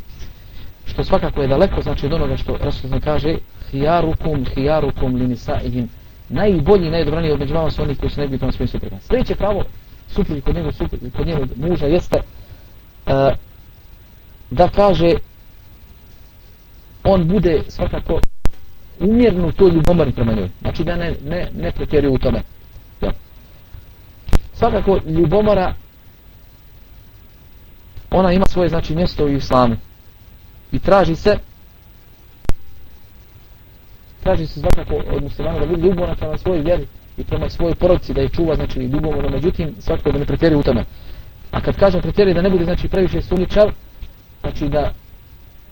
što svakako je daleko znači od onoga što Rasul kaže hijarukum hijarukum linisaihim najbolji najdobraniji od među vama su oni koji su najbolji prema svojim suprugama sljedeće pravo suprugi kod njegov suprugi kod njegov muža jeste uh, da kaže on bude svakako umjerno to ljubomorni prema njoj. Znači da ne, ne, ne pretjeruje u tome svakako ljubomora ona ima svoje znači mjesto u islamu. I traži se traži se svakako od muslimana da bude ljubomora prema svojoj vjeri i prema svojoj porodci da je čuva znači ljubomora međutim svakako da ne pretjeri u tome. A kad kažem pretjeri da ne bude znači previše suničar znači da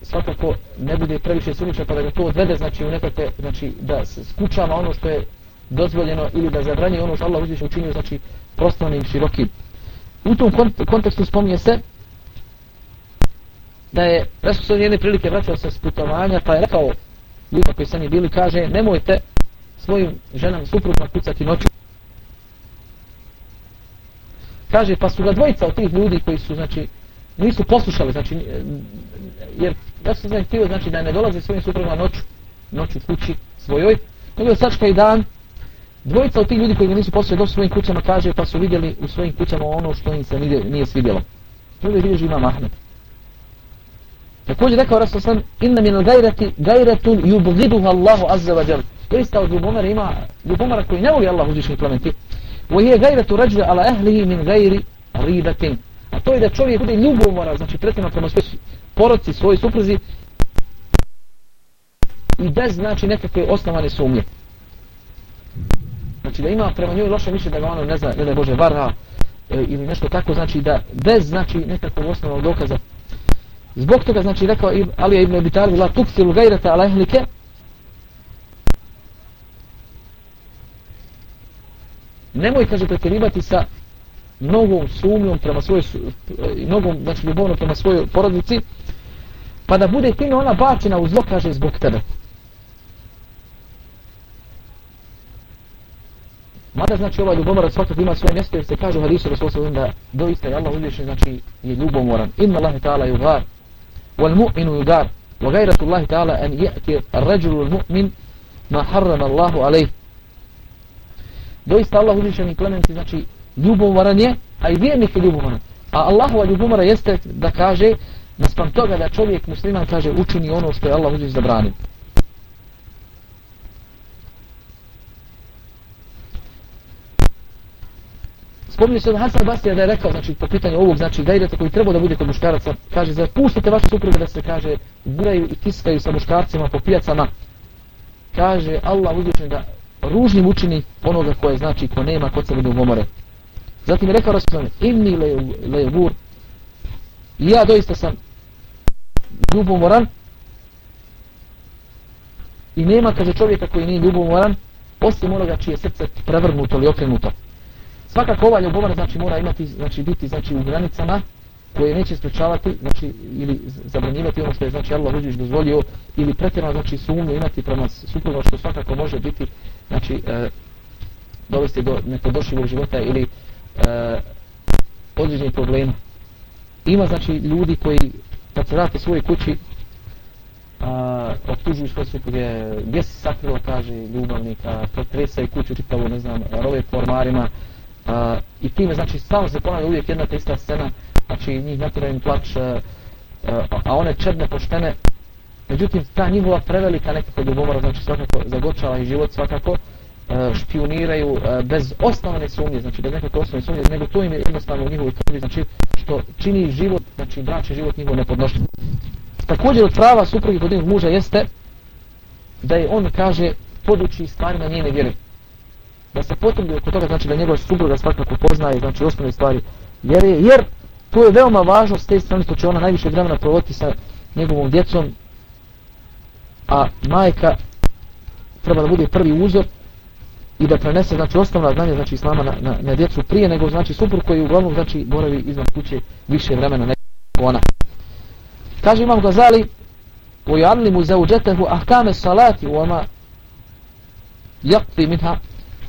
svakako ne bude previše suničar pa da ga to odvede znači u nekakve znači da se skučava ono što je dozvoljeno ili da zabranje ono što Allah uzviše učinio znači prostranim širokim u tom kontekstu spominje se da je Resul sa jedne prilike vraćao se s putovanja, pa je rekao ljudima koji sami bili, kaže, nemojte svojim ženama suprotno kucati noću. kaže pa su ga dvojica od tih ljudi koji su znači nisu poslušali znači jer ja sam znači htio znači da ne dolaze svojim suprugama noću noću kući svojoj nego sačka i dan Dvojica od tih ljudi koji ga nisu poslali do svojim kućama kaže pa su vidjeli u svojim kućama ono što im se nije, nije svidjelo. Ljudi vidje živa Mahmed. Također rekao Rasul Sam, inna nam gajrati, gajratun yubgiduha Allahu azza wa jel. Doista od ljubomara ima ljubomara koji ne voli Allah uzvišnji plementi. Wa hiya gajratu rađuja ala ehlihi min gajri ribatin. A to je da čovjek bude ljubomara, znači tretima prema svoj poroci, svoj suprzi i bez znači nekakve osnovane sumnje znači da ima prema njoj loše mišljenje da ga ono ne zna, ne da je Bože varha e, ili nešto tako znači da bez znači nekakvog osnovnog dokaza. Zbog toga znači rekao Alija ibn Abi Talib la tuksilu gajrata ala ehlike. Nemoj kaže pretjerivati sa mnogom sumnjom prema svojoj e, mnogom znači ljubavno prema svojoj porodici pa da bude time ona bačena u zlo kaže zbog tebe. Mada znači ovaj ljubomor svakako ima svoje mjesto jer se kaže u hadisu Rasulullah da doista je Allah uzvišen znači je ljubomoran. Inna Allah ta'ala yugar wal mu'minu yugar wa gajratu Allahi ta'ala an je'ti ar-rajulu al mu'min ma harrama Allahu alaih doista Allah uzvišeni klementi znači ljubomoran je a i vjernik je ljubomoran. A Allahova ljubomora jeste da kaže naspram toga da čovjek musliman kaže učini ono što je Allah uzvišen zabranio. Spominje se od Hasan Basija da je rekao, znači, po pitanju ovog, znači, gajreta koji treba da bude kod muškaraca, kaže, zapustite vaše supruge da se, kaže, buraju i tiskaju sa muškarcima po pijacama, kaže, Allah uzvišen da ružnim učini onoga koje znači ko nema kod sebe ljubomore. Zatim je rekao Rasul inni lejebur ja doista sam ljubomoran i nema kaže čovjeka koji nije ljubomoran osim onoga čije srce prevrnuto ili okrenuto. Svakako ova ljubomora znači mora imati znači biti znači u granicama koje neće sprečavati, znači, ili zabranjivati ono što je, znači, Allah uđeš dozvolio, ili pretjerano, znači, sumnju imati prema suprotno što svakako može biti, znači, e, dovesti do nepodošljivog života ili e, određenih problema. Ima, znači, ljudi koji, kad se vrate svoje kući, a, optužuju svoje supruge, gdje se sakrilo, kaže ljubavnika, potresaju kuću čitavu, ne znam, rove po armarima a, i time, znači, stalno se ponavlja uvijek jedna ta ista scena, znači njih natjeraju im plač, e, e, a, a one čedne poštene, međutim ta njihova prevelika nekako ljubomora, znači svakako zagočava i život svakako, e, špioniraju bez osnovne sumnje, znači bez nekakve osnovne sumnje, nego to im je jednostavno u njihovoj krvi, znači što čini život, znači braće život njihov nepodnošljiv. Također od prava supruge kod njih muža jeste da je on kaže poduči stvarima njene vjere. Da se potrebi oko toga, znači da njegova supruga svakako poznaje, znači osnovne stvari vjere, jer To je veoma važno s te strane što će ona najviše vremena provoditi sa njegovom djecom, a majka treba da bude prvi uzor i da prenese znači osnovna znanja znači islama na, na, na djecu prije nego znači suprug koji uglavnom znači boravi izvan kuće više vremena nego ona. Kaže imam Gazali u janlimu za ahkam as-salati wa ma yaqti minha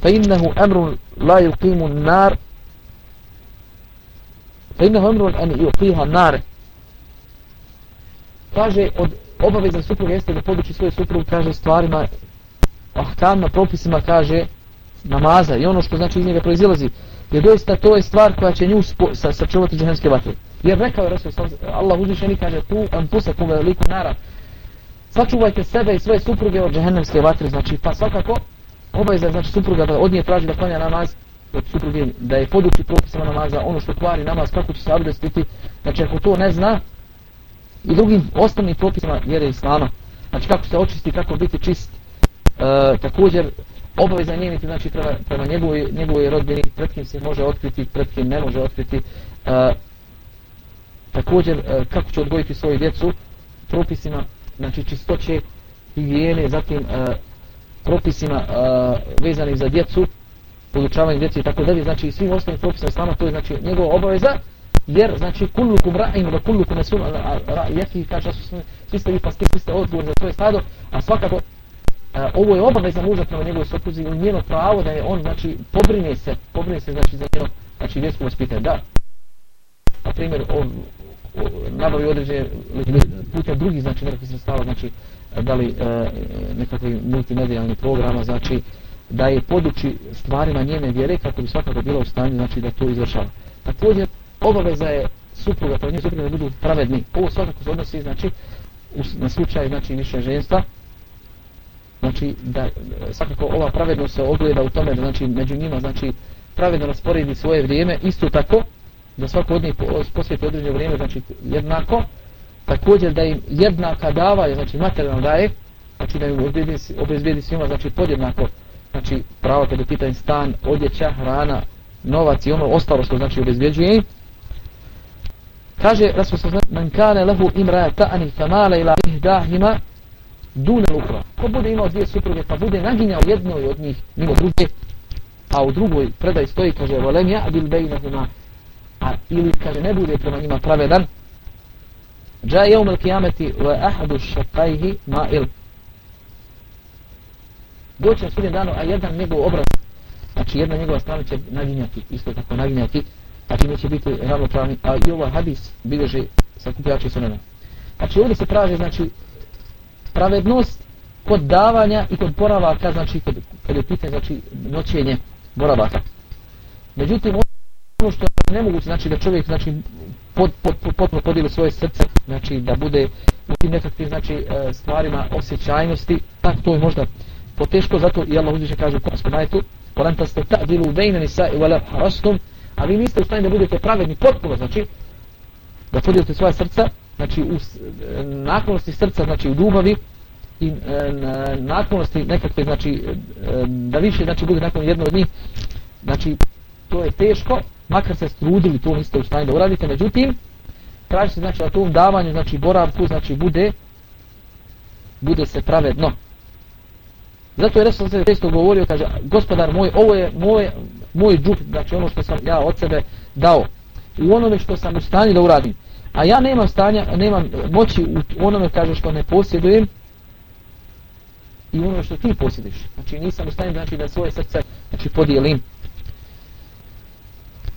فإنه أمر لا يقيم النار فإنه أمر أن يقيها النار kaže od obaveza supruga jeste da poduči svoju suprugu kaže stvarima ahkamna propisima kaže namaza i ono što znači iz njega proizilazi. Je doista to je stvar koja će nju sa, sačuvati džahenske vatre. Jer rekao je Rasul Allah uzvišeni kaže tu an pusakum veliku nara. Sačuvajte sebe i svoje supruge od džehennemske vatre znači pa svakako obaveza znači supruga da od nje traži da klanja namaz od supruge da je poduči propisama namaza, ono što kvari namaz, kako će se abdestiti, znači ako to ne zna, i drugim osnovnim propisama vjere islama, znači kako se očisti, kako biti čist, e, također obaveza njeniti, znači prema, prema njegovoj, njegovoj rodbini, pred kim se može otkriti, pred kim ne može otkriti, e, također e, kako će odgojiti svoju djecu, propisima, znači čistoće, higijene, zatim e, propisima uh, vezanim za djecu, podučavanje djece i tako dalje, znači svim ostalim propisima islama, to je znači njegova obaveza, jer znači kullukum ra'in wa kullukum nasun ra'yati kaže su svi ste vi paski, svi ste odgovorni za svoje stado, a svakako a, ovo je obaveza muža prema njegovoj supruzi i njeno pravo da je on znači pobrine se, pobrine se znači za njeno znači vjersko vaspitanje, da. Na primjer, on nabavi određene putem drugih, znači nekakvih sredstava, znači da li e, nekakvi multimedijalni programa, znači da je poduči stvarima njene vjere kako bi svakako bila u stanju znači da to izvršava. Također, obaveza je supruga, pa njih supruga da budu pravedni. Ovo svakako se odnosi znači, u, na slučaj znači, više ženstva. Znači, da svakako ova pravednost se ogleda u tome da znači, među njima znači, pravedno rasporedi svoje vrijeme. Isto tako, da svako od njih posveti određeno vrijeme, znači jednako. Također da im jednaka davaju, znači materijalno daje, znači da im obezbedi, obezbedi svima, znači podjednako, znači pravo kada pitanje stan, odjeća, hrana, novac i ono ostalo što znači obezbeđuje im. Kaže Rasul sa man kana lahu imra'atan famala ila ihdahima dun al-ukhra. Ko bude imao dvije supruge pa bude naginjao jednoj od njih mimo druge, a u drugoj predaj stoji kaže volem ja bil bainahuma a ili kaže ne bude prema njima pravedan جاء يوم القيامة وأحد wa مائل ma'il doće na sudnjem danu a jedan njegov obraz znači jedna njegova strana će naginjati isto tako naginjati znači neće biti ravnopravni, a i ovaj hadis bilježe sakupljači sunena. Znači ovdje se traže, znači, pravednost kod davanja i kod boravaka, znači, kod, kad je pitanje, znači, noćenje boravaka. Međutim, ono što je nemoguće, znači, da čovjek, znači, pod, pod, pod, potpuno podijeli svoje srce, znači, da bude u tim nekakvim, znači, e, stvarima osjećajnosti, tak, to je možda poteško, zato i Allah uzviše kaže u Koranskom majetu, Poranta ste ta'dilu u bejneni sa i wala harastum, a vi niste u stanju da budete pravedni potpuno, znači, da podijelite svoje srca, znači, u e, naklonosti srca, znači, u ljubavi, i e, naklonosti nekakve, znači, e, da više, znači, bude nakon jedno od njih, znači, to je teško, makar se strudili, to niste u stanju da uradite, međutim, traži se, znači, da tom davanju, znači, boravku, znači, bude, bude se pravedno. Zato je Resul se često govorio, kaže, gospodar moj, ovo je moj, moj džup, znači ono što sam ja od sebe dao, u onome što sam u stanju da uradim. A ja nemam stanja, nemam moći u onome, kaže, što ne posjedujem, i ono što ti posjediš. Znači nisam u stanju znači, da svoje srce znači, podijelim.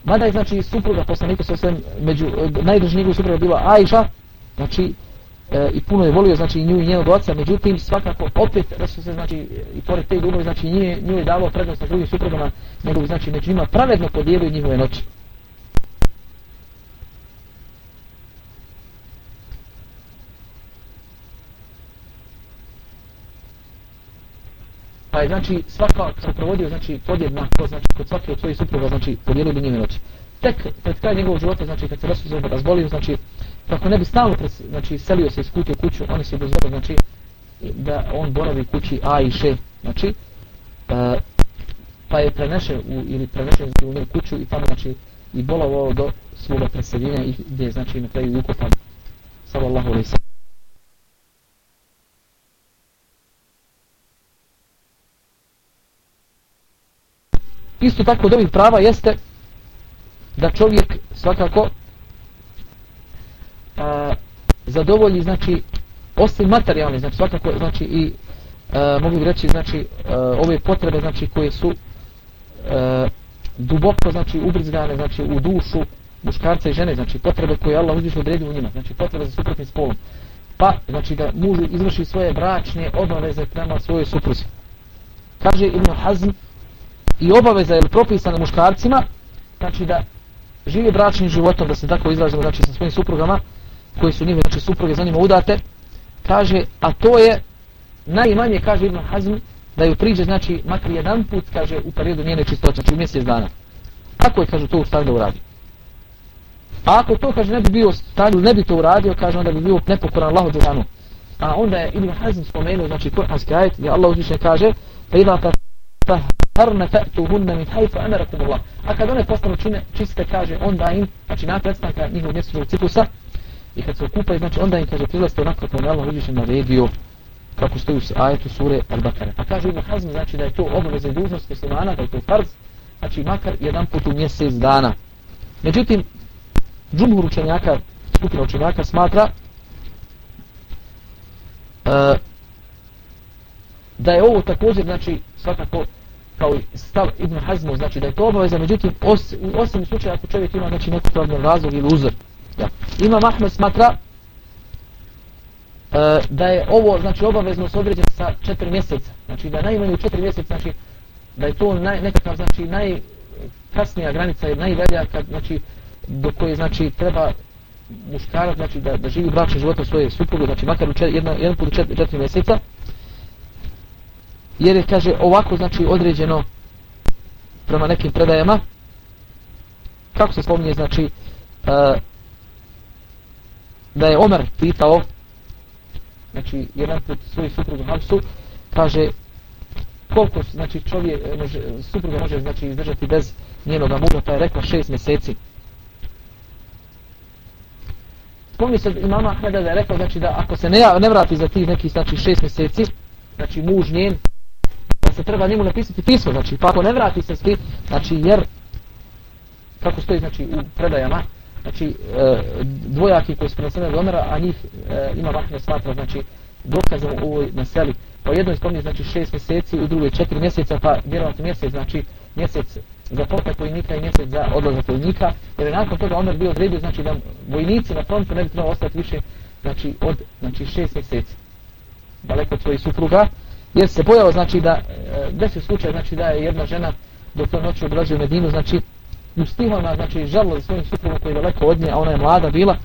Mada je znači supruga poslanika sa svem među najdraži njegovu supruga bila Ajša, znači e, i puno je volio znači nju i njenog oca, međutim svakako opet da se znači i pored te ljubavi znači nje, nju je davao prednost na drugim suprugama, nego znači među njima pravedno podijelio njihove noći. Pa je znači svaka sam provodio znači podjednako znači kod svake od svojih supruga znači podijelio bi njihove noći. Tek pred kraj njegovog života znači kad se Resul razbolio znači kako ne bi stalno pres, znači selio se iz kuće u kuću, oni se dozvore znači da on boravi u kući A i Še, znači e, pa je prenešen u, ili prenešen u njegovu kuću i tamo znači i bolovao do svoga preseljenja i gdje znači na kraju ukopan sallallahu alaihi sallam. Isto tako od ovih prava jeste da čovjek svakako a, zadovolji znači osim materijalni znači svakako znači i a, mogu bi reći znači a, ove potrebe znači koje su a, duboko znači ubrizgane znači u dušu muškarca i žene znači potrebe koje Allah uzviše odredio u njima znači potrebe za suprotnim spolom. Pa znači da muž izvrši svoje bračne obaveze prema svojoj supruzi. Kaže Ibn Hazm i obaveza je propisana muškarcima znači da živi bračnim životom da se tako izražimo znači sa svojim suprugama koji su njihove znači supruge za njima udate kaže a to je najmanje kaže Ibn Hazm da ju priđe znači makar jedan put kaže u periodu njene čistoće znači u mjesec dana. Kako je kaže to u stanju da uradi. A ako to kaže ne bi bio stanju ne bi to uradio kaže onda bi bio nepokoran Allahu Đelanu a onda je Ibn Hazm spomenuo znači kuranski ajet gdje Allah uzvišnje kaže pa idha فَهَرْنَ فَأْتُهُنَّ مِنْ حَيْفَ أَمَرَكُمُ amarakum A kad one postanu čine, čiste, kaže, onda im, znači na predstavka njihovog mjesečnog ciklusa, i kad se okupaju, znači onda im kaže, prilazite onako kako je Allah uđeše naredio, kako stoji u ajetu sure Al-Bakara. Pa kaže Ibn Hazm, znači da je to obaveza i dužnost muslimana, da je to farz, znači makar jedan put u mjesec dana. Međutim, džumhur učenjaka, skupina učenjaka smatra uh, da je ovo također, znači, svakako kao i stav Ibn Hazmu, znači da je to obaveza, međutim, os, u osim slučaja ako čovjek ima znači, neku pravnu razlog ili uzor. Ja. Ima Mahmed smatra e, da je ovo znači obavezno se određeno sa četiri mjeseca. Znači da najmanje četiri mjeseca, znači da je to naj, nekakav znači najkasnija granica je najvelja kad znači do koje znači treba muškarac znači da, da živi bračni život u svoje supruge, znači makar u čet, jedna, jedan put u četiri, četiri mjeseca jer je kaže ovako znači određeno prema nekim predajama. Kako se spominje znači e, da je Omer pitao znači jedan put svoju suprugu Hamsu kaže koliko znači čovjek e, može, supruga može znači izdržati bez njenog muža pa je rekla šest mjeseci. Spominje se imama Ahmeda da je rekao znači da ako se ne, ne vrati za tih nekih znači šest mjeseci znači muž njen da se treba njemu napisati pismo znači pa ako ne vrati se svi znači jer kako stoji znači u predajama znači e, dvojaki koji su prenosene do Omera, a njih e, ima Mahmed smatra, znači dokazom u ovoj naseli. Po jednoj spomni znači šest mjeseci, u drugoj četiri mjeseca, pa vjerovatno mjesec, znači mjesec za povrat vojnika i mjesec za odlazak vojnika, jer je nakon toga Omer bio odredio, znači da vojnici na frontu ne bi trebalo ostati više znači, od znači, šest mjeseci daleko od svojih supruga, jer se bojao znači da e, desi slučaj znači da je jedna žena dok to noći odrađuje Medinu, znači u stihama, znači, žalila za svojim suprugom koji je daleko od nje, a ona je mlada bila,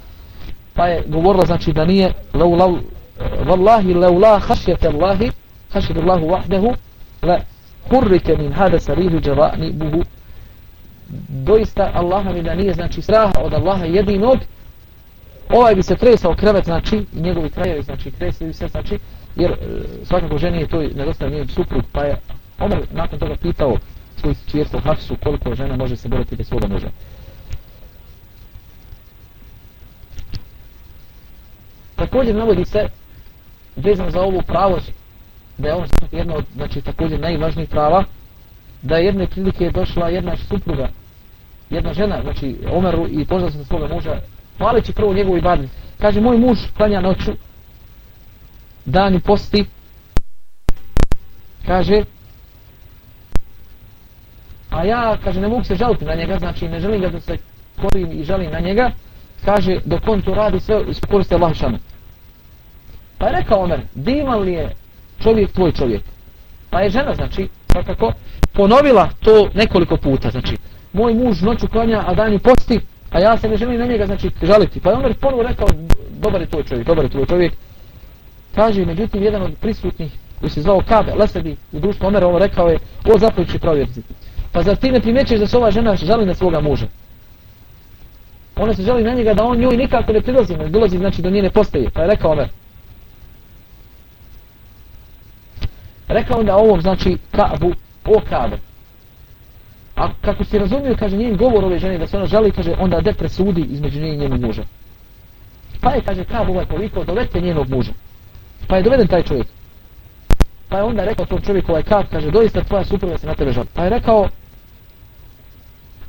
pa je govorila, znači, da nije lau lau, e, vallahi lau la hašjete Allahi, hašjete Allahu vahdehu la kurrike min hada sarihu džavani buhu, doista Allaha mi da nije, znači, straha od Allaha jedinog, ovaj bi se tresao krevet, znači, i njegovi krajevi, znači, tresili bi se, znači, jer e, svakako ženi je to nedostaje njen suprug, pa je Omer nakon toga pitao, svoju čvjerstvo Hafsu, koliko žena može se boriti bez svoga muža. Također navodi se, vezano za ovu pravo, da je ono jedno od, znači, također najvažnijih prava, da je jedne prilike došla jedna supruga, jedna žena, znači Omeru i požela se svoga muža, hvaleći prvo njegovu ibadet. Kaže, moj muž klanja noću, dani posti, kaže, a ja, kaže, ne mogu se žaliti na njega, znači ne želim da se korim i žalim na njega, kaže, dok on to radi sve iz koriste Allah šanu. Pa je rekao Omer, divan li je čovjek tvoj čovjek? Pa je žena, znači, svakako, ponovila to nekoliko puta, znači, moj muž noću klanja, a dan posti, a ja se ne želim na njega, znači, žaliti. Pa je Omer ponovo rekao, dobar je tvoj čovjek, dobar je tvoj čovjek. Kaže, međutim, jedan od prisutnih, koji se zvao Kabe, Lesedi, u društvu Omera, ovo rekao je, o zapojući provjeriti. Pa zar ti ne primjećeš da se ova žena žali na svoga muža? Ona se žali na njega da on njoj nikako ne prilazi, ne dolazi znači do njene postaje. Pa je rekao Omer. Rekao onda ovom znači Kabu, o Kabe. A kako se razumio, kaže njen govor ove žene da se ona žali, kaže onda de presudi između nje i njenog muža. Pa je, kaže, Kabu ovaj poviko, dovete njenog muža. Pa je doveden taj čovjek. Pa je onda rekao tom čovjeku ovaj Kab, kaže, doista tvoja supruga se na tebe žali. Pa je rekao,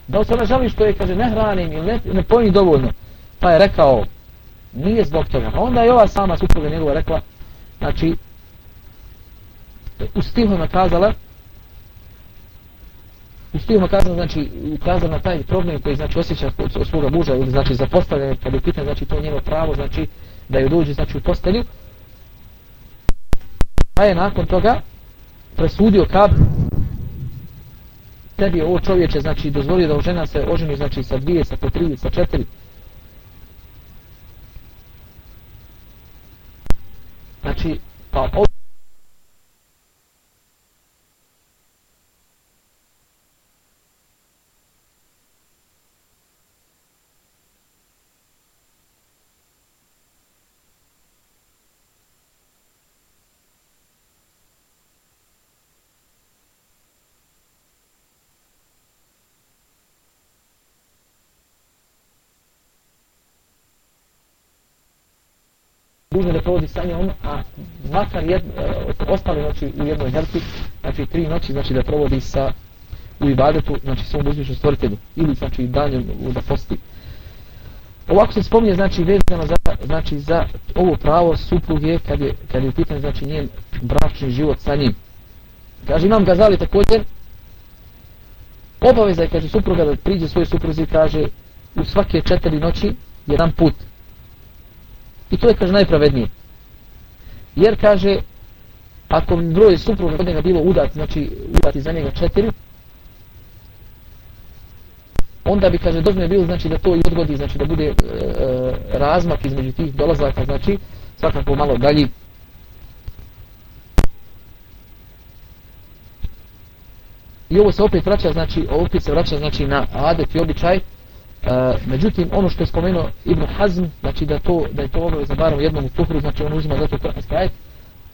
da se ona žali što je, kaže, ne hranim ili ne, ne pojim dovoljno. Pa je rekao, nije zbog toga. A onda je ova sama supruga njegova rekla, znači, u stihom kazala, u stihom kazala, znači, ukazala na taj problem koji, znači, osjeća od svoga muža, ili, znači, zapostavljanje, kada je pitan, znači, to njeno pravo, znači, da ju dođe, znači, u postelju. Pa je nakon toga presudio kad tebi ovo čovječe, znači dozvolio da žena se oženi znači sa dvije, sa po tri, sa četiri. Znači, pa dužno da provodi sa njom, a makar jed, e, ostale noći u jednoj helpi, znači tri noći, znači da provodi sa u ibadetu, znači svom uzvišnjom stvoritelju, ili znači danjem da posti. Ovako se spominje, znači, vezano za, znači, za ovo pravo supruge, kad je, kad je u pitanju, znači, njen bračni život sa njim. Kaže, imam Gazali također, obaveza je, kaže supruga, da priđe svoj supruzi kaže u svake četiri noći jedan put. I to je, kaže, najpravednije. Jer, kaže, ako broj supruga od njega bilo udat, znači udati za njega četiri, onda bi, kaže, dobro je bilo, znači, da to i odgodi, znači, da bude e, e, razmak između tih dolazaka, znači, svakako malo dalji. I ovo se opet vraća, znači, opet se vraća, znači, na adet i običaj, e, međutim, ono što je spomenuo Ibn Hazm, znači, da, to, da je to obaveza barom u jednom tuhru, znači, on uzima zato kuranski ajet,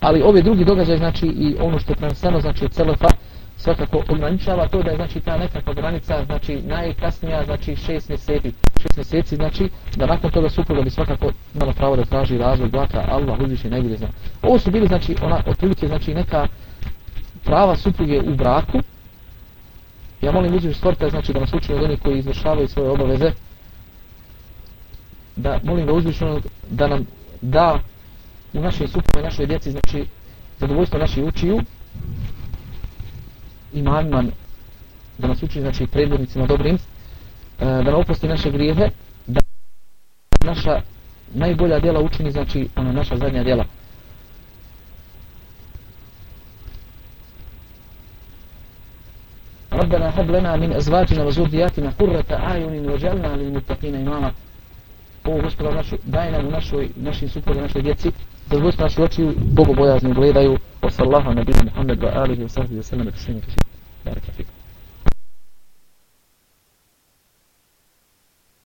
ali ove drugi događaj, znači, i ono što je preneseno, znači, od Selefa, svakako ograničava to da je znači ta nekakva granica znači najkasnija znači 6 mjeseci. 6 mjeseci znači da nakon toga supruga bi svakako imala pravo da traži razvod braka Allah uzviše najbolje zna. Ovo su bili znači ona otprilike znači neka prava supruge u braku ja molim uzviše sporta, znači da nas uči od onih koji izvršavaju svoje obaveze. Da molim ga uzvišeno da nam da u našoj supruge našoj djeci znači zadovoljstvo naših učiju imanima da nas uči znači predvodnicima dobrim e, da nam oprosti naše grijehe da naša najbolja djela učini znači ona naša zadnja djela. ربنا هب لنا من ازواجنا وذرياتنا قرة اعين واجعلنا للمتقين اماما O gospodar našu, daj nam u našoj, našim suprotnim, našoj djeci, da gospodar naši oči Bogu bojazni gledaju, o sallahu nabiju Muhammed wa alihi wa sahbihi wa sallam, da se svima Barakallahu